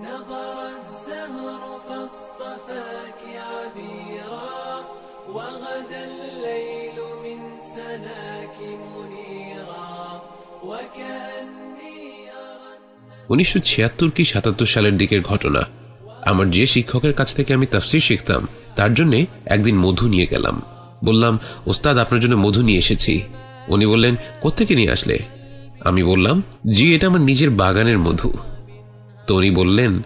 نظر الزهر فاصطفاك عبيرا وغدا الليل من سناك منيرا وكأني أرى উনিশশো ছিয়াত্তর কি সাতাত্তর সালের দিকের ঘটনা আমার যে শিক্ষকের কাছ থেকে আমি তাফসির শিখতাম তার জন্যে একদিন মধু নিয়ে গেলাম বললাম ওস্তাদ আপনার জন্য মধু নিয়ে এসেছি উনি বললেন কোত্থেকে নিয়ে আসলে আমি বললাম জি এটা আমার নিজের বাগানের মধু তো উনি বললেন,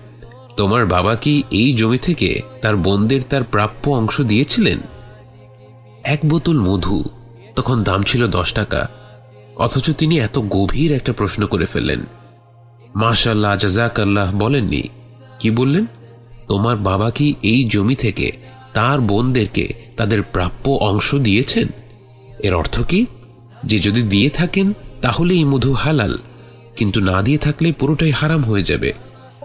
তোমার বাবা কি এই জমি থেকে তার বোনদের তার প্রাপ্য অংশ দিয়েছিলেন? এক বোতল মধু, তখন দাম ছিল দশ টাকা, অথচ তিনি এত গভীর একটা প্রশ্ন করে ফেললেন। মাশাল্লাহ জাজাক আল্লাহ বলেননি। কি বললেন? তোমার বাবা কি এই জমি থেকে তার বোনদেরকে তাদের প্রাপ্য অংশ দিয়েছেন? এর অর্থ কি? যে যদি দিয়ে থাকেন, তাহলে এই মধু হালাল, কিন্তু না দিয়ে থাকলে পুরোটাই হারাম হয়ে যাবে।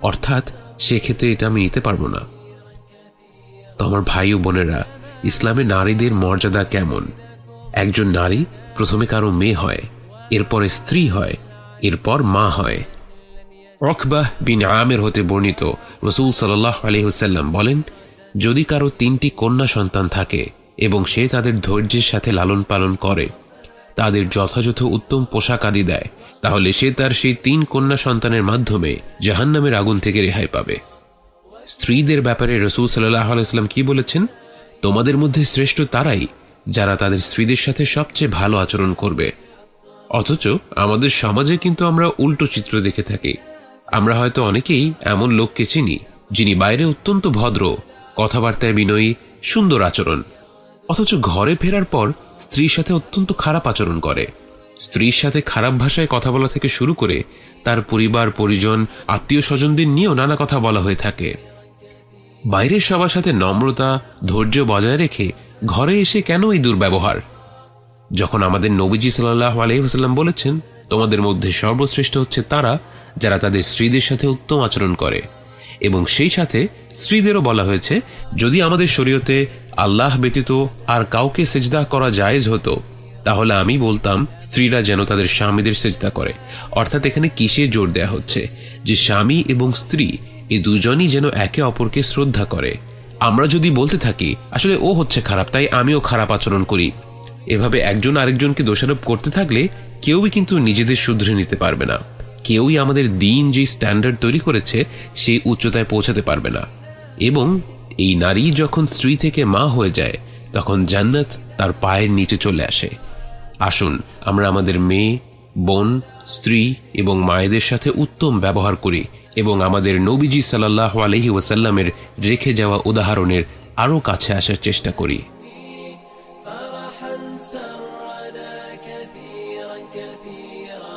অর্থাৎ সেক্ষেত্রে এটা আমি নিতে পারব না। তো আমার ভাই ও বোনেরা, ইসলামে নারীদের মর্যাদা কেমন? একজন নারী প্রথমে কারও মেয়ে হয়, এরপরে স্ত্রী হয়, এরপর মা হয়। রকবাহ বিন আমের হতে বর্ণিত রসুল সাল্লাহ আলহিহসাল্লাম বলেন, যদি কারও তিনটি কন্যা সন্তান থাকে এবং সে তাদের ধৈর্যের সাথে লালন পালন করে তাদের যথাযথ উত্তম পোশাক আদি দেয়। তাহলে সে তার সেই তিন কন্যা সন্তানের মাধ্যমে জাহান্নামের আগুন থেকে রেহাই পাবে। স্ত্রীদের ব্যাপারে রসুল সাল্লাহ আলাইস্লাম কি বলেছেন? তোমাদের মধ্যে শ্রেষ্ঠ তারাই যারা তাদের স্ত্রীদের সাথে সবচেয়ে ভালো আচরণ করবে। অথচ আমাদের সমাজে কিন্তু আমরা উল্টো চিত্র দেখে থাকি। আমরা হয়তো অনেকেই এমন লোককে চিনি, যিনি বাইরে অত্যন্ত ভদ্র, কথাবার্তায় বিনয়ী, সুন্দর আচরণ। অথচ ঘরে ফেরার পর স্ত্রীর সাথে অত্যন্ত খারাপ আচরণ করে। স্ত্রীর সাথে খারাপ ভাষায় কথা বলা থেকে শুরু করে তার পরিবার, পরিজন আত্মীয় স্বজনদের নিয়েও নানা কথা বলা হয়ে থাকে। বাইরের সবার সাথে নম্রতা, ধৈর্য বজায় রেখে ঘরে এসে কেন এই দুর্ব্যবহার? যখন আমাদের নবীজি সাল্লাহ আলহিহাস্লাম বলেছেন, তোমাদের মধ্যে সর্বশ্রেষ্ঠ হচ্ছে তারা যারা তাদের স্ত্রীদের সাথে উত্তম আচরণ করে। এবং সেই সাথে স্ত্রীদেরও বলা হয়েছে, যদি আমাদের শরীয়তে আল্লাহ ব্যতীত আর কাউকে সেজদা করা জায়েজ হতো, তাহলে আমি বলতাম, স্ত্রীরা যেন তাদের স্বামীদের সেজদা করে। অর্থাৎ এখানে কিসে জোর দেয়া হচ্ছে? যে স্বামী এবং স্ত্রী, এ দুজনই যেন একে অপরকে শ্রদ্ধা করে। আমরা যদি বলতে থাকি, আসলে ও হচ্ছে খারাপ, তাই আমিও খারাপ আচরণ করি। এভাবে একজন আরেকজনকে দোষারোপ করতে থাকলে কেউই কিন্তু নিজেদের শুধরে নিতে পারবে না। কেউই আমাদের দিন যে স্ট্যান্ডার্ড তৈরি করেছে সেই উচ্চতায় পৌঁছাতে পারবে না এবং এই নারী যখন স্ত্রী থেকে মা হয়ে যায় তখন জান্নাত তার পায়ের নিচে চলে আসে আসুন আমরা আমাদের মেয়ে বোন স্ত্রী এবং মায়েদের সাথে উত্তম ব্যবহার করি এবং আমাদের নবীজি সাল্লাহ আলহি ওয়াসাল্লামের রেখে যাওয়া উদাহরণের আরও কাছে আসার চেষ্টা করি فرحا سرنا كثيرا كثيرا